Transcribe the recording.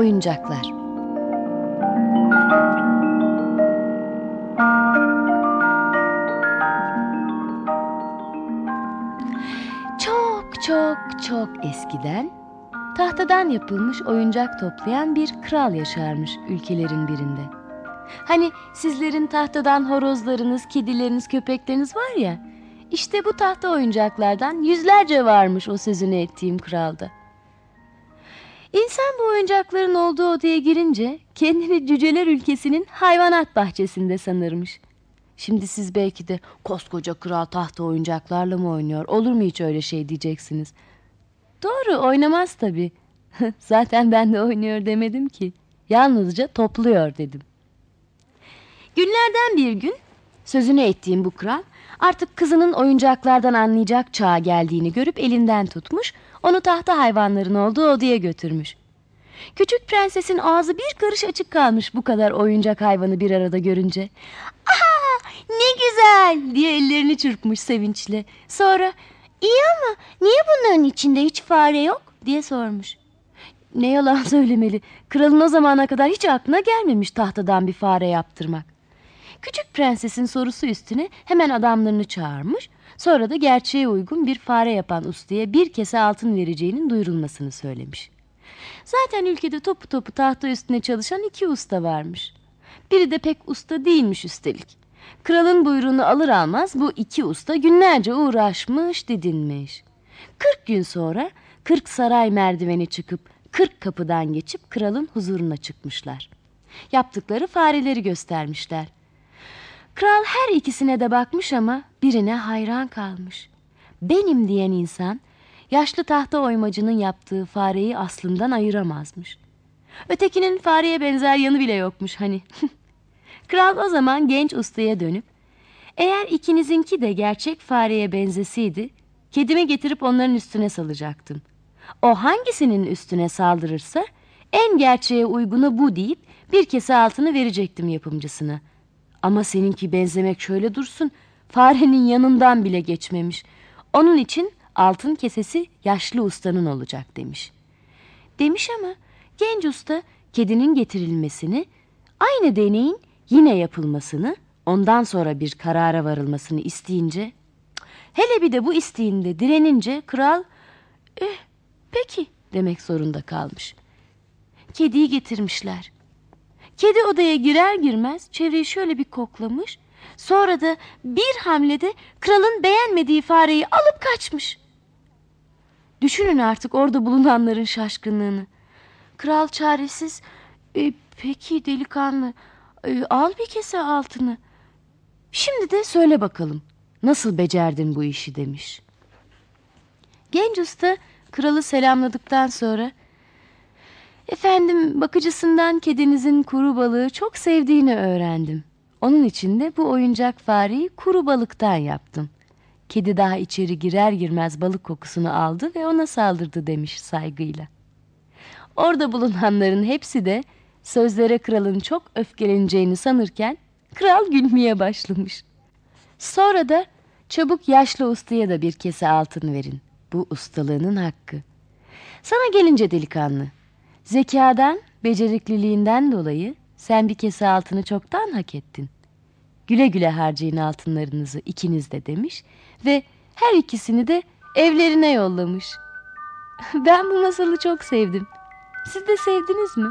oyuncaklar. Çok çok çok eskiden tahtadan yapılmış oyuncak toplayan bir kral yaşarmış ülkelerin birinde. Hani sizlerin tahtadan horozlarınız, kedileriniz, köpekleriniz var ya. İşte bu tahta oyuncaklardan yüzlerce varmış o sözünü ettiğim kralda. İnsan bu oyuncakların olduğu odaya girince kendini cüceler ülkesinin hayvanat bahçesinde sanırmış. Şimdi siz belki de koskoca kral tahta oyuncaklarla mı oynuyor? Olur mu hiç öyle şey diyeceksiniz. Doğru oynamaz tabii. Zaten ben de oynuyor demedim ki. Yalnızca topluyor dedim. Günlerden bir gün sözünü ettiğim bu kral artık kızının oyuncaklardan anlayacak çağa geldiğini görüp elinden tutmuş, onu tahta hayvanların olduğu odaya götürmüş. Küçük prensesin ağzı bir karış açık kalmış bu kadar oyuncak hayvanı bir arada görünce. Aha ne güzel diye ellerini çırpmış sevinçle. Sonra iyi ama niye bunların içinde hiç fare yok diye sormuş. Ne yalan söylemeli. Kralın o zamana kadar hiç aklına gelmemiş tahtadan bir fare yaptırmak. Küçük prensesin sorusu üstüne hemen adamlarını çağırmış. Sonra da gerçeğe uygun bir fare yapan ustaya bir kese altın vereceğinin duyurulmasını söylemiş. Zaten ülkede topu topu tahta üstüne çalışan iki usta varmış. Biri de pek usta değilmiş üstelik. Kralın buyruğunu alır almaz bu iki usta günlerce uğraşmış didinmiş. Kırk gün sonra kırk saray merdiveni çıkıp kırk kapıdan geçip kralın huzuruna çıkmışlar. Yaptıkları fareleri göstermişler. Kral her ikisine de bakmış ama birine hayran kalmış. Benim diyen insan yaşlı tahta oymacının yaptığı fareyi aslından ayıramazmış. Ötekinin fareye benzer yanı bile yokmuş hani. Kral o zaman genç ustaya dönüp eğer ikinizinki de gerçek fareye benzeseydi kedimi getirip onların üstüne salacaktım. O hangisinin üstüne saldırırsa en gerçeğe uygunu bu deyip bir kese altını verecektim yapımcısına. Ama seninki benzemek şöyle dursun farenin yanından bile geçmemiş. Onun için altın kesesi yaşlı ustanın olacak demiş. Demiş ama genç usta kedinin getirilmesini, aynı deneyin yine yapılmasını, ondan sonra bir karara varılmasını isteyince, hele bir de bu isteğinde direnince kral, eh peki demek zorunda kalmış. Kediyi getirmişler. Kedi odaya girer girmez çevreyi şöyle bir koklamış. Sonra da bir hamlede kralın beğenmediği fareyi alıp kaçmış. Düşünün artık orada bulunanların şaşkınlığını. Kral çaresiz, e, peki delikanlı, e, al bir kese altını. Şimdi de söyle bakalım, nasıl becerdin bu işi demiş. Genç usta kralı selamladıktan sonra Efendim bakıcısından kedinizin kuru balığı çok sevdiğini öğrendim. Onun için de bu oyuncak fareyi kuru balıktan yaptım. Kedi daha içeri girer girmez balık kokusunu aldı ve ona saldırdı demiş saygıyla. Orada bulunanların hepsi de sözlere kralın çok öfkeleneceğini sanırken kral gülmeye başlamış. Sonra da çabuk yaşlı ustaya da bir kese altın verin. Bu ustalığının hakkı. Sana gelince delikanlı, Zekadan, becerikliliğinden dolayı sen bir kese altını çoktan hak ettin. Güle güle harcayın altınlarınızı ikiniz de demiş ve her ikisini de evlerine yollamış. Ben bu masalı çok sevdim. Siz de sevdiniz mi?